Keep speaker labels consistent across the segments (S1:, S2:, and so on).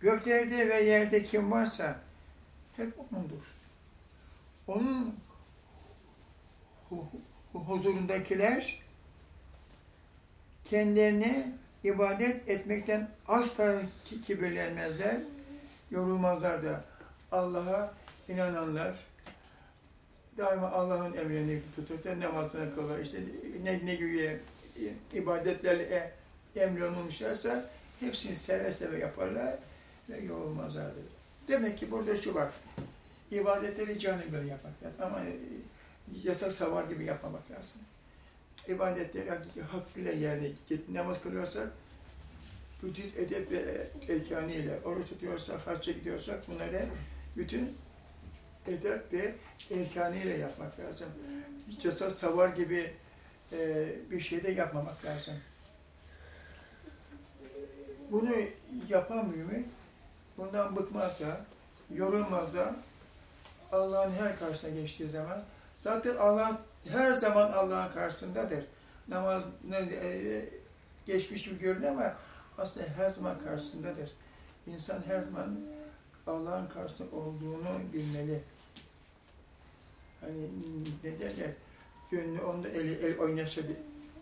S1: göklerde ve yerde kim varsa hep O'nundur. Onun huzurundakiler kendilerine ibadet etmekten asla kibirlenmezler, yorulmazlar da. Allah'a inananlar daima Allah'ın emrini tuturlar, namazını kılar, işte ne, ne gibi ibadetlerle emrolunmuşlarsa hepsini seve seve yaparlar ve yorulmazlar. Demek ki burada şu var, ibadetleri canı göre yapmak lazım ama yasa savar gibi yapmamak lazım. İbadetleri hakiki hakkıyla yerine git. Namaz kılıyorsak, bütün edep ve erkanıyla, oruç tutuyorsak, hacca gidiyorsak bunları bütün edep ve erkanıyla yapmak lazım. Yasa savar gibi e, bir şey de yapmamak lazım. Bunu yapan mümin, bundan bıkmaz da, yorulmaz da, Allah'ın her karşısına geçtiği zaman Zaten Allah her zaman Allah'ın karşısındadır. Namaz e, geçmiş gibi görünüyor ama aslında her zaman karşısındadır. İnsan her zaman Allah'ın karşısında olduğunu bilmeli. Hani ne derler? Gönlü onda eli el oynasa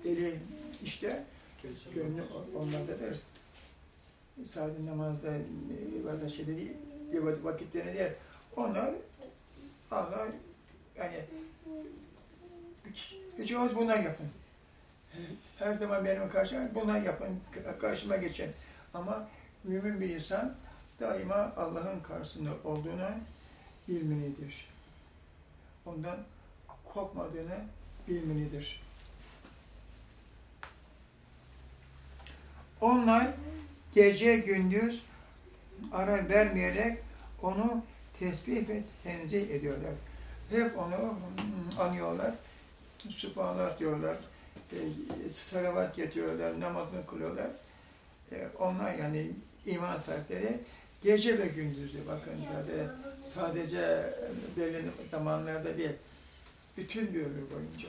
S1: eli işte gönlü onlardadır. Sadece namazda ibadet şeyde değil, vakitlerinde değil. Onlar Allah yani hiç olmaz bunlar yapın. Her zaman benim karşıma bunlar yapın, karşıma geçin. Ama mümin bir insan daima Allah'ın karşısında olduğunu bilmelidir. Ondan korkmadığını bilmelidir. Onlar gece gündüz ara vermeyerek onu tesbih ve tenzih ediyorlar. Hep onu anıyorlar. Sübhanallah diyorlar. E, salavat getiriyorlar, namazını kılıyorlar. E, onlar yani iman sahipleri gece ve gündüzü bakın böyle sadece belli zamanlarda değil. Bütün bir ömür boyunca.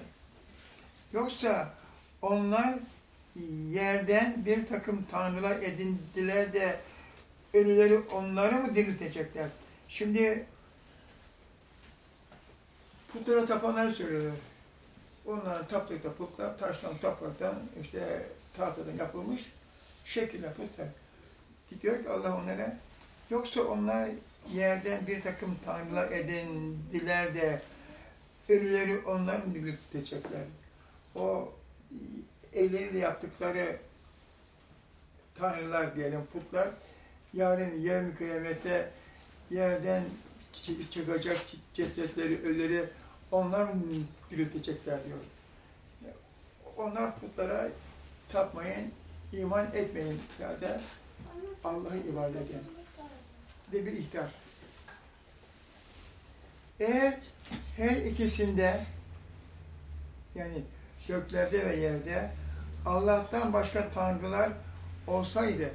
S1: Yoksa onlar yerden bir takım tanrılar edindiler de ölüleri onları mı diriltecekler? Şimdi putlara tapanları söylüyorlar. Onların taptıkta putlar taştan, topraktan, işte tahtadan yapılmış şekilde putlar. Diyor ki Allah onlara, yoksa onlar yerden bir takım tanrılar edindiler de ölüleri onlar mı diriltecekler? O elleriyle yaptıkları tanrılar diyelim, putlar, yarın yevmi kıyamette yerden çıkacak cesetleri, ölüleri onlar diriltecekler diyor. Onlar putlara tapmayın, iman etmeyin zaten. Allah'ı ibadet edin. De bir ihtar. Eğer her ikisinde yani göklerde ve yerde Allah'tan başka tanrılar olsaydı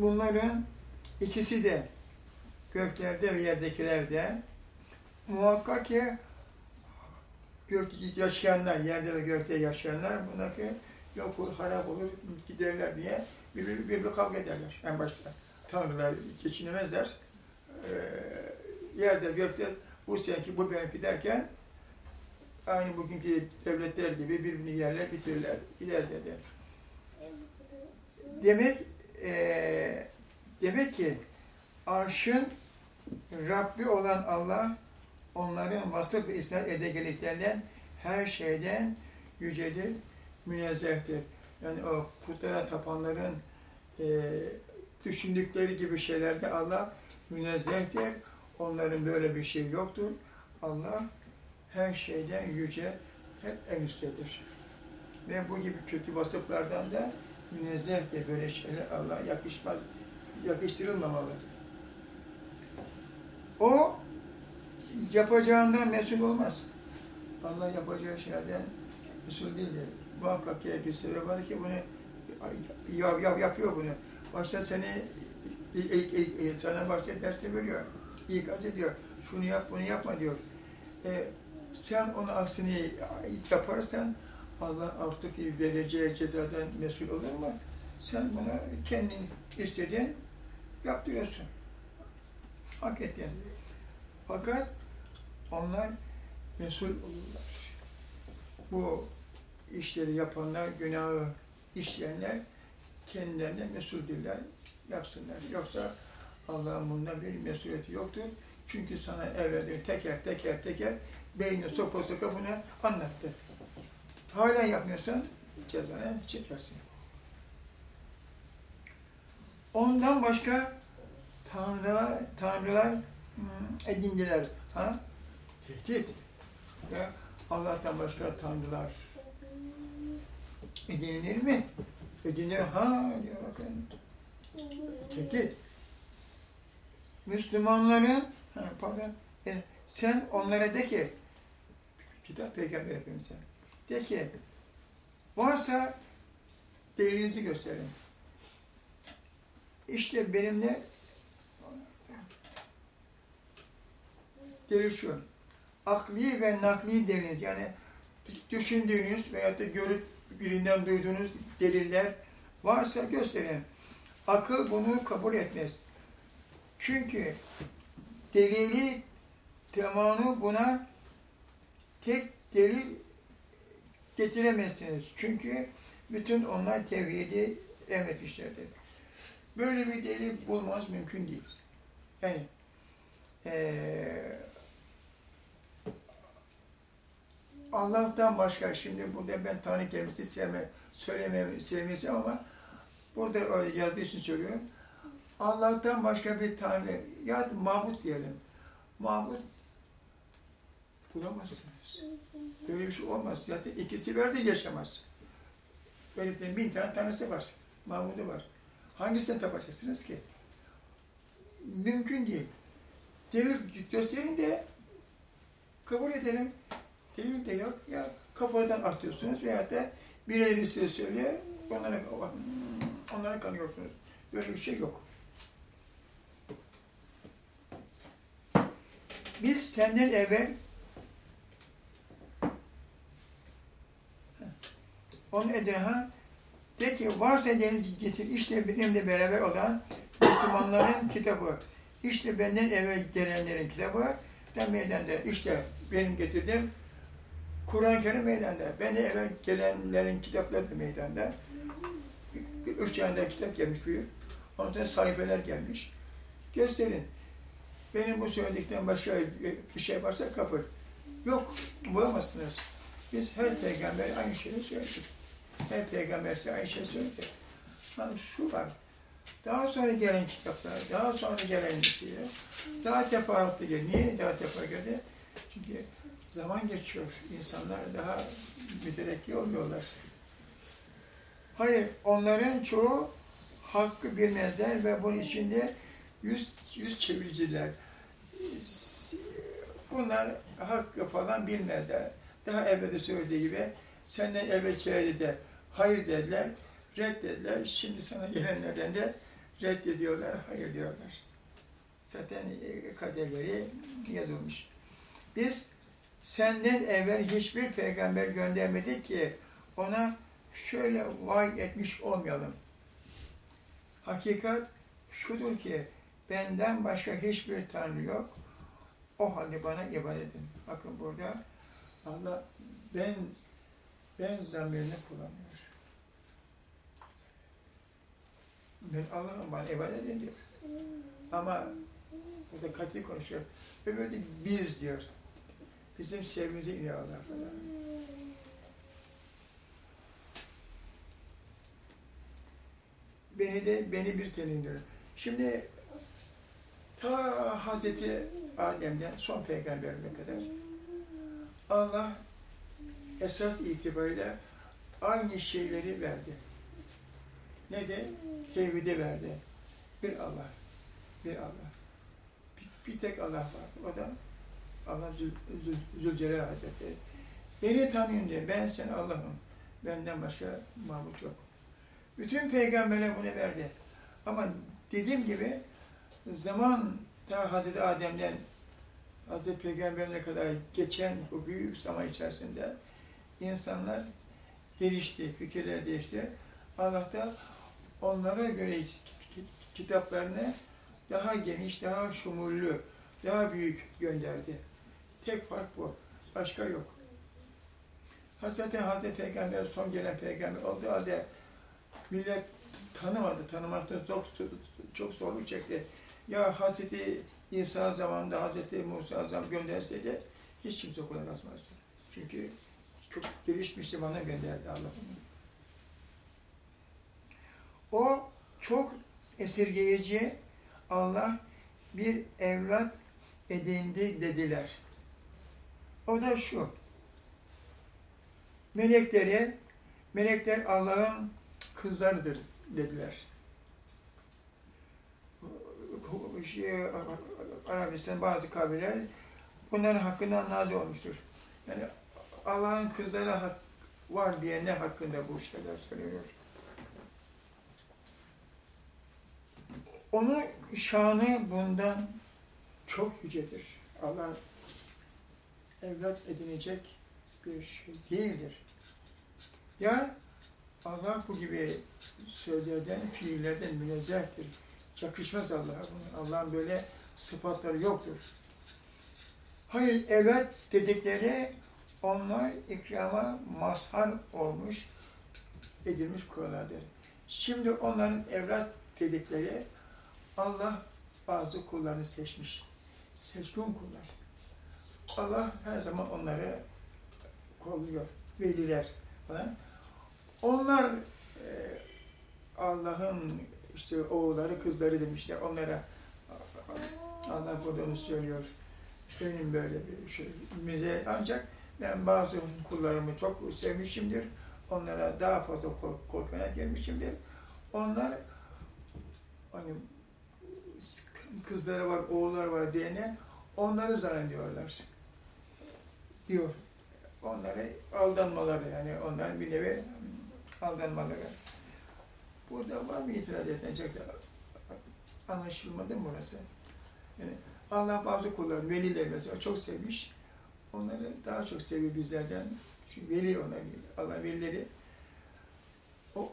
S1: bunların ikisi de göklerde ve yerdekilerde muhakkak ki gök yaşayanlar, yerde ve gökte yaşayanlar bundaki yok olur, harap olur, giderler diye birbiri, birbiri kavga ederler en başta. Tanrılar geçinemezler. Ee, yerde, gökte bu seneki, bu benimki derken aynı bugünkü devletler gibi birbirini yerler, bitirirler, gider dedi. Demek, e, demek ki arşın Rabbi olan Allah onların vasıf ve isnat edegeliklerden her şeyden yücedir, münezzehtir. Yani o putlara tapanların e, düşündükleri gibi şeylerde Allah münezzehtir. Onların böyle bir şey yoktur. Allah her şeyden yüce, hep en üsttedir. Ve bu gibi kötü vasıflardan da münezzeh de böyle şeyler Allah yakışmaz, yakıştırılmamalı. O yapacağından mesul olmaz. Allah yapacağı şeyden mesul değildir. Muhakkak ki bir sebep var ki bunu yap, yap, yapıyor bunu. Başta seni ilk, ilk, ilk, sana başta derste veriyor. İkaz ediyor. Şunu yap, bunu yapma diyor. E, sen onu aksini yaparsan Allah artık vereceği cezadan mesul olur mu? Sen bunu kendin istediğin yaptırıyorsun. Hak ettin. Fakat onlar mesul olurlar. Bu işleri yapanlar, günahı işleyenler kendilerine mesuldürler, yapsınlar. Yoksa Allah'ın bunda bir mesuliyeti yoktur. Çünkü sana evvelde teker teker teker beynine soka soka bunu anlattı. Hala yapmıyorsan cezanı çekersin. Ondan başka tanrılar, tanrılar hmm, edindiler. Ha? Tehdit. Ya Allah'tan başka tanrılar edinilir mi? Edinilir. Ha diyor bakın. Tehdit. Müslümanların pardon, e, sen onlara de ki kitap peygamber efendimize de ki varsa delilinizi gösterin. İşte benimle delil şu. Akli ve nakli deliliniz yani düşündüğünüz veyahut da görüp birinden duyduğunuz deliller varsa gösterin. Akıl bunu kabul etmez. Çünkü delili tamamı buna tek delil getiremezsiniz. Çünkü bütün onlar tevhidi emretmişlerdir. Böyle bir delil bulmaz mümkün değil. Yani ee, Allah'tan başka, şimdi burada ben Tanrı kelimesi sevme, söylemem, sevmeyeceğim ama burada öyle yazdığı için söylüyorum. Allah'tan başka bir Tanrı, ya Mahmut diyelim. Mahmut bulamazsınız. Böyle bir şey olmaz. Zaten ikisi var da yaşamaz. Böyle bin tane tanesi var. Mahmud'u var. Hangisine tapacaksınız ki? Mümkün değil. Devir gösterin de kabul edelim. Delil de yok. Ya kafadan atıyorsunuz veya da birileri size söylüyor, onlara, onlara kanıyorsunuz. Böyle bir şey yok. Biz senden evvel onun edine de ki varsa deniz getir işte benimle beraber olan Müslümanların kitabı. İşte benden evvel gelenlerin kitabı da meydanda. İşte benim getirdim Kur'an-ı Kerim meydanda. Ben de evvel gelenlerin kitapları da meydanda. Üç tane kitap gelmiş büyük. Ondan sayfeler gelmiş. Gösterin. Benim bu söyledikten başka bir şey varsa kapır. Yok, bulamazsınız. Biz her peygamber aynı şeyi söyledik. Her peygamber şeyi söyledi. Yani şu var. Daha sonra gelen kitaplar, daha sonra gelen şeyler, daha teferruatlı geliyor. Niye daha teferruatlı geliyor? Çünkü zaman geçiyor. İnsanlar daha müterekki oluyorlar. Hayır, onların çoğu hakkı bilmezler ve bunun içinde yüz, yüz çeviriciler. Bunlar hakkı falan bilmezler. Daha evvel söylediği gibi senden evvelkilerde de hayır dediler, reddediler. Şimdi sana gelenlerden de reddediyorlar, hayır diyorlar. Zaten e, kaderleri yazılmış. Biz senden evvel hiçbir peygamber göndermedik ki ona şöyle vahiy etmiş olmayalım. Hakikat şudur ki benden başka hiçbir tanrı yok. O halde bana ibadet edin. Bakın burada Allah ben ben zamirini kullanıyor. Ben Allah'ım bana ibadet edin diyor. Ama burada katli konuşuyor. Öbürü de biz diyor. Bizim sevgimize iniyorlar falan. Beni de beni bir tenindir. Şimdi ta Hazreti Adem'den son peygamberine kadar Allah esas itibariyle aynı şeyleri verdi. Ne de tevhidi verdi. Bir Allah. Bir Allah. Bir, bir tek Allah var. O da Allah Zül, Zül, Zülcelal Hazretleri. Beni tanıyın diye. Ben sen Allah'ım. Benden başka mabut yok. Bütün peygamberler bunu verdi. Ama dediğim gibi zaman ta Hazreti Adem'den Hazreti Peygamber'e kadar geçen bu büyük zaman içerisinde insanlar gelişti, fikirler değişti. Allah da onlara göre kitaplarını daha geniş, daha şumurlu, daha büyük gönderdi. Tek fark bu. Başka yok. Hazreti Hazreti Peygamber son gelen peygamber olduğu halde millet tanımadı, tanımakta çok, çok zorluk çekti. Ya Hazreti İsa zamanında Hazreti Musa zaman gönderseydi hiç kimse kulak asmazdı. Çünkü çok gelişmişti bana gönderdi Allah onu. O çok esirgeyici Allah bir evlat edindi dediler. O da şu. Melekleri, melekler Allah'ın kızlarıdır dediler. Şey, Arabistan bazı kabileler bunların hakkında nazı olmuştur. Yani Allah'ın kızları var diyenler hakkında bu şeyler söylüyor. Onun şanı bundan çok yücedir. Allah evlat edinecek bir şey değildir. Ya Allah bu gibi sözlerden, fiillerden münezzehtir. Yakışmaz Allah'a. Allah'ın böyle sıfatları yoktur. Hayır, evet dedikleri onlar ikrama mazhar olmuş, edilmiş kurallardır. Şimdi onların evlat dedikleri Allah bazı kullarını seçmiş. Seçkin kullar. Allah her zaman onları kolluyor. Veliler falan. Onlar e, Allah'ın işte oğulları, kızları demişler. Onlara Allah burada onu söylüyor. Benim böyle bir şey. Ancak ben bazı kullarımı çok sevmişimdir. Onlara daha fazla korkuna gelmişimdir. Onlar hani kızları var, oğulları var diyene onları zannediyorlar. Diyor. Onları aldanmaları yani onların bir nevi aldanmaları. Burada var mı itiraz edilecek de anlaşılmadı mı burası? Yani Allah bazı kullar, veliler mesela çok sevmiş. Onları daha çok seviyor bizlerden. Çünkü veli onlar, Allah velileri. O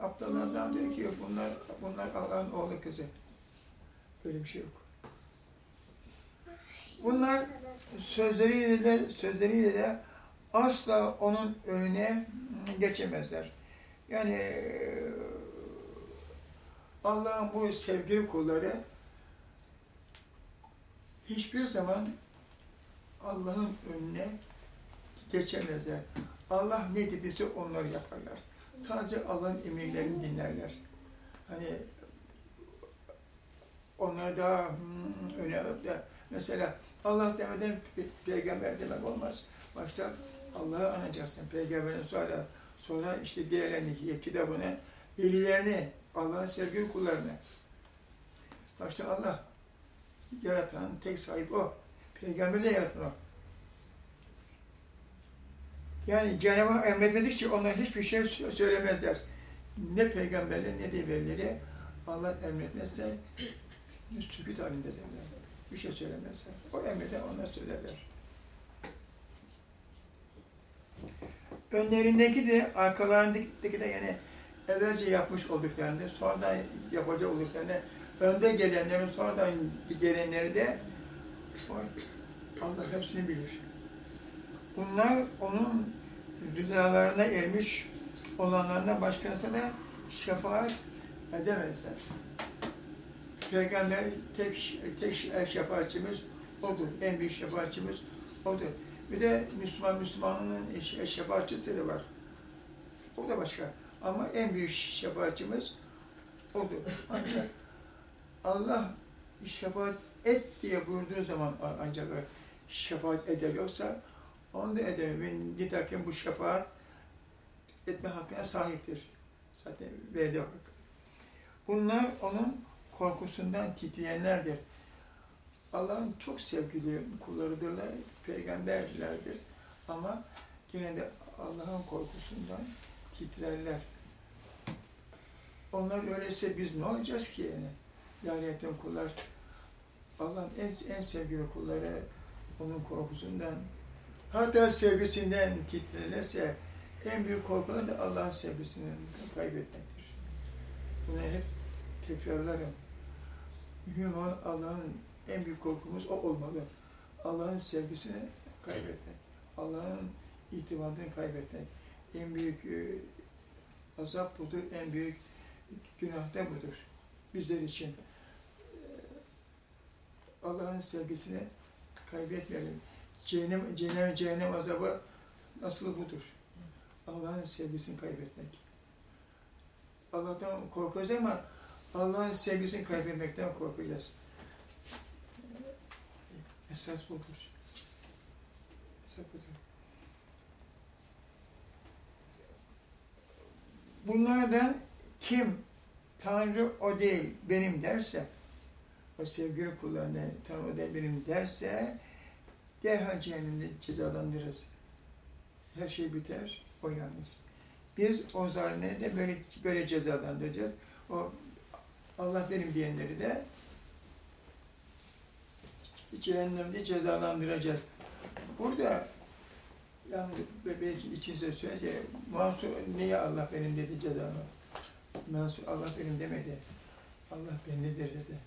S1: Abdullah Azam diyor ki bunlar, bunlar Allah'ın oğlu kızı. Böyle bir şey yok. Bunlar sözleriyle de, sözleriyle de asla onun önüne geçemezler. Yani Allah'ın bu sevgili kulları hiçbir zaman Allah'ın önüne geçemezler. Allah ne dediyse onları yaparlar. Sadece Allah'ın emirlerini dinlerler. Hani onlar daha hmm, öne alıp da mesela Allah demeden peygamber demek olmaz. Başta Allah'ı anacaksın. Peygamberin sonra sonra işte diğerlerini, kitabını, velilerini, Allah'ın sevgili kullarını. Başta Allah yaratan tek sahip o. Peygamber de yaratan o. Yani Cenab-ı Hak emretmedikçe onlar hiçbir şey söylemezler. Ne peygamberler ne de velileri Allah emretmezse sükut halinde derler. Bir şey söylemezler. O emreden onlar söylerler. Önlerindeki de arkalarındaki de yani evvelce yapmış olduklarını, sonradan yapacak olduklarını, önde gelenlerin sonradan gelenleri de Allah hepsini bilir. Bunlar onun rüzalarına ermiş olanlarına başkasına şefaat edemezler. Peygamber tek, tek şefaatçimiz odur. En büyük şefaatçimiz odur. Bir de Müslüman Müslümanının şefaatçisi var. O da başka. Ama en büyük şefaatçimiz odur. Ancak Allah şefaat et diye buyurduğu zaman ancak şefaat eder. Yoksa onu da edemiyor. Nitekim bu şefaat etme hakkına sahiptir. Zaten verdi hak. Bunlar onun korkusundan titreyenlerdir. Allah'ın çok sevgili kullarıdırlar, peygamberlerdir. Ama yine de Allah'ın korkusundan titrerler. Onlar öyleyse biz ne olacağız ki yani? Lanetten kullar. Allah'ın en, en sevgili kulları onun korkusundan, hatta sevgisinden titrerlerse en büyük korkuları da Allah'ın sevgisini kaybetmektir. Bunu hep tekrarlarım. Mühim olan Allah'ın en büyük korkumuz o olmalı. Allah'ın sevgisini kaybetmek. Allah'ın itimadını kaybetmek. En büyük e, azap budur, en büyük günah da budur. Bizler için. E, Allah'ın sevgisini kaybetmeyelim. Cehennem, cehennem, cehennem azabı aslı budur. Allah'ın sevgisini kaybetmek. Allah'tan korkacağız ama Allah'ın sevgisini kaybetmekten budur. Esas budur. Bunlardan kim Tanrı o değil benim derse, o sevgili kullarına Tanrı o değil benim derse, derhal cehennemde cezalandırırız. Her şey biter, o yalnız. Biz o zalimleri de böyle, böyle cezalandıracağız. O Allah benim diyenleri de cehennemde cezalandıracağız. Burada yani belki içinize söyleyecek, Mansur niye Allah benim dedi cezamı? Mansur Allah benim demedi. Allah bendedir dedi.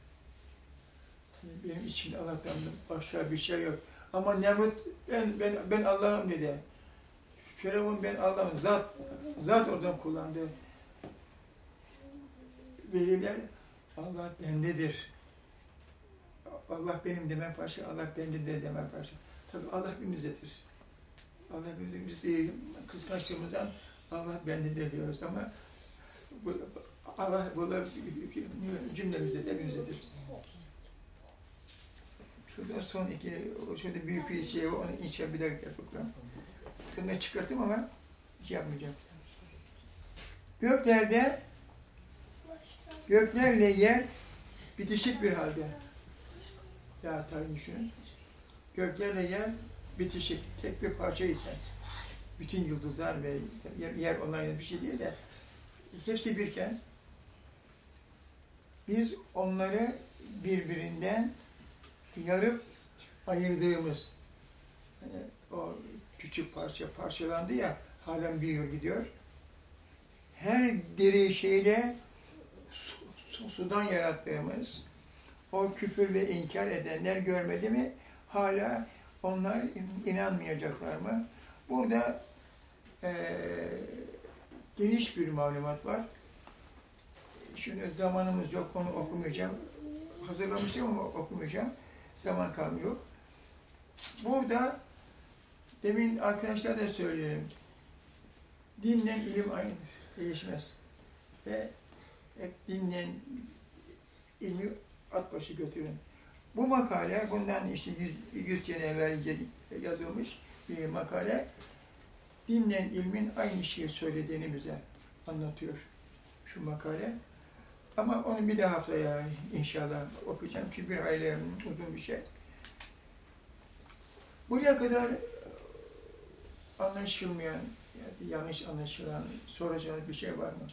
S1: Benim içimde Allah'tan başka bir şey yok. Ama Nemrut ben ben ben Allah'ım dedi. Firavun ben Allah'ım zat zat oradan kullandı. Veliler Allah bendedir. Allah benim demek başka, Allah bendedir demek başka. Tabi Allah hepimizdedir. Allah hepimizin e, kıskançlığımızdan Allah bendedir diyoruz ama bu, Allah burada cümlemizde, hepimizdedir. Şurada son iki, şurada büyük bir şey var, onu inşallah bir dakika fıkra. Bunu çıkarttım ama şey yapmayacağım. Göklerde, göklerle yer bitişik bir halde. Ya tayin düşünün. Göklerle yer bitişik, tek bir parça iken. Bütün yıldızlar ve yer, yer onların bir şey değil de hepsi birken biz onları birbirinden yarıp ayırdığımız yani o küçük parça parçalandı ya halen büyüyor gidiyor. Her diri şeyle sudan yarattığımız o küfür ve inkar edenler görmedi mi hala onlar inanmayacaklar mı? Burada e, geniş bir malumat var. Şimdi zamanımız yok, onu okumayacağım. Hazırlamıştım ama okumayacağım. Zaman kalmıyor. Burada demin arkadaşlar da söyleyelim. Dinle ilim aynıdır, değişmez. Ve hep dinle ilmi at başı götürün. Bu makale, bundan işte 100, 100 sene evvel yazılmış bir makale, dinle ilmin aynı şeyi söylediğini bize anlatıyor şu makale. Ama onu bir de haftaya inşallah okuyacağım çünkü bir aile uzun bir şey. Buraya kadar anlaşılmayan, yani yanlış anlaşılan, soracağınız bir şey var mı?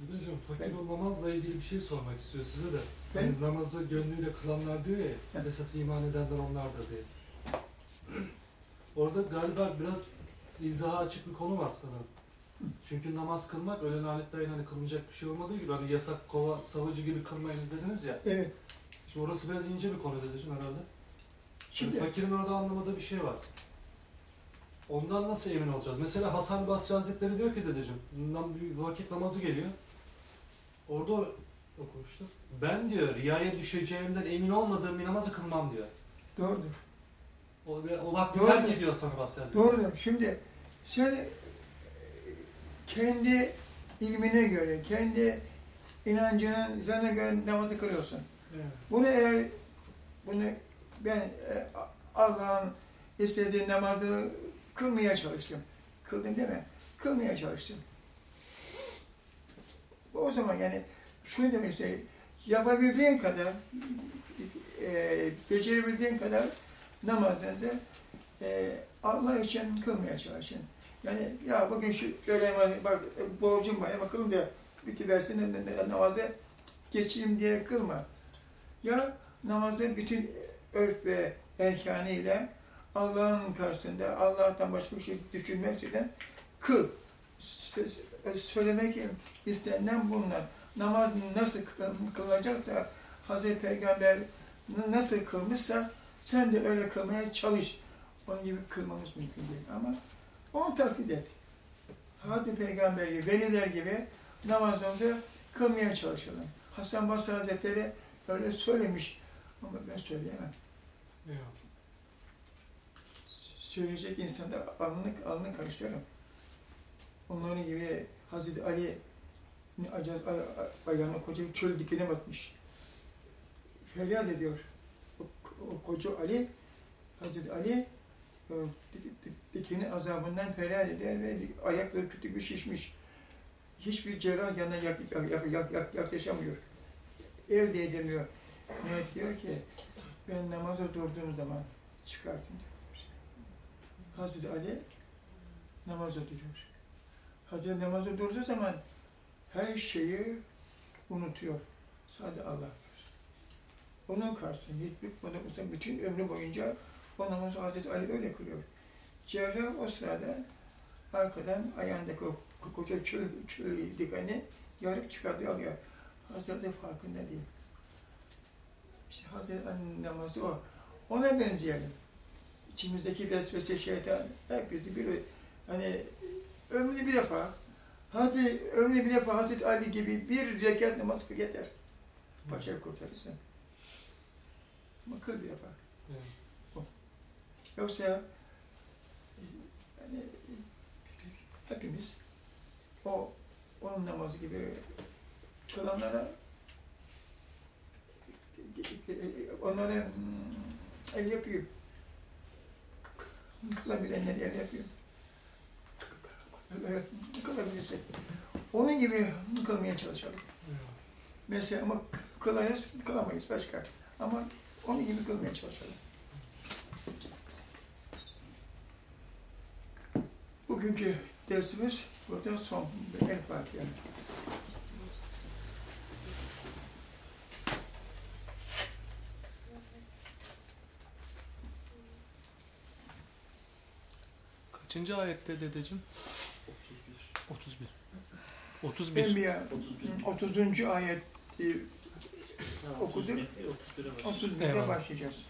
S2: Hocam fakir olmamazla ilgili bir şey sormak istiyor size de.
S1: Ben-
S2: Hani namazı gönlüyle kılanlar diyor ya,
S1: Heh.
S2: esas iman edenler onlardır diye. Orada galiba biraz izaha açık bir konu var sanırım. Çünkü namaz kılmak ölen aletlerin hani kılmayacak bir şey olmadığı gibi hani yasak kova savcı gibi kılmayınız dediniz ya.
S1: Evet.
S2: Şimdi orası biraz ince bir konu dedeciğim herhalde. Şimdi
S1: Şimdi
S2: fakirin orada anlamadığı bir şey var. Ondan nasıl emin olacağız? Mesela Hasan Basri Hazretleri diyor ki dedeciğim, vakit namazı geliyor. Orada okumuştu. Ben diyor riyaya düşeceğimden emin olmadığım bir namazı kılmam diyor.
S1: doğrudur.
S2: O, o vakti
S1: Doğru.
S2: terk ediyor Basri Hazretleri.
S1: Doğrudur. Şimdi sen kendi ilmine göre, kendi inancının üzerine göre namazı kılıyorsun.
S2: Evet.
S1: Bunu eğer bunu ben e, Allah'ın istediği namazı kılmaya çalıştım. Kıldım değil mi? Kılmaya çalıştım. O zaman yani şunu demek istiyorum. Yapabildiğin kadar, e, becerebildiğin kadar namazınızı e, Allah için kılmaya çalışın. Yani ya bugün şu namazı, bak e, borcum var ama kılın da bitiversin namazı geçeyim diye kılma. Ya namazı bütün örf ve erkanıyla Allah'ın karşısında Allah'tan başka bir şey düşünmeksizin kıl. Sö- Söylemek istenilen bunlar. Namaz nasıl kıl- kılınacaksa Hazreti Peygamber nasıl kılmışsa sen de öyle kılmaya çalış. Onun gibi kılmamız mümkün değil ama onu taklit et. Hazreti Peygamber gibi, veliler gibi namazımızı kılmaya çalışalım. Hasan Basri Hazretleri öyle söylemiş ama ben söyleyemem.
S2: Eyvallah.
S1: Söyleyecek insanda alnını, alnını karıştırırım. Onların gibi Hazreti Ali acaz, ay, ay- ayağına koca bir çöl dikine batmış. Feryat ediyor. O, o koca Ali, Hazreti Ali di- dikinin azabından feryat eder ve ayakları kötü bir şişmiş. Hiçbir cerrah yanına yak, yak, yak, yak, yak- yaklaşamıyor. El değdirmiyor. Ne diyor ki, ben namaza durduğum zaman çıkartın diyor. Hazreti Ali namaza duruyor. Hazreti namaza durduğu zaman her şeyi unutuyor. Sadece Allah. Onun karşısında hiç bıkmadan uzun bütün ömrü boyunca o namazı Hazreti Ali öyle kılıyor. Cerrah o sırada arkadan ayağındaki o koca çöl, çöl dikeni yarıp çıkartıyor alıyor. Hazreti farkında değil. İşte Hazreti Ali namazı o. Ona benzeyelim içimizdeki vesvese şeytan herkesi bir hani ömründe bir defa Hazreti ömründe bir defa Hazreti Ali gibi bir rekat namaz kıl yeter. Başarı kurtarırsın. Ama kıl bir defa.
S2: Evet.
S1: Yoksa yani hepimiz o onun namazı gibi kılanlara onlara hmm, el yapıyor. Kılabilenler el yapıyor. Evet, kılabilirsek. Onun gibi kılmaya çalışalım.
S2: Eyvallah.
S1: Mesela ama kılarız, kılamayız başka. Ama onun gibi kılmaya çalışalım. Bugünkü dersimiz burada son. El Fatiha.
S3: Kaçıncı ayette dedeciğim? 31. 31.
S1: Enbiya 30. ayet e, Okuduk.
S4: 31'e başlıyor.
S1: 31'de
S3: Eyvallah.
S1: başlayacağız.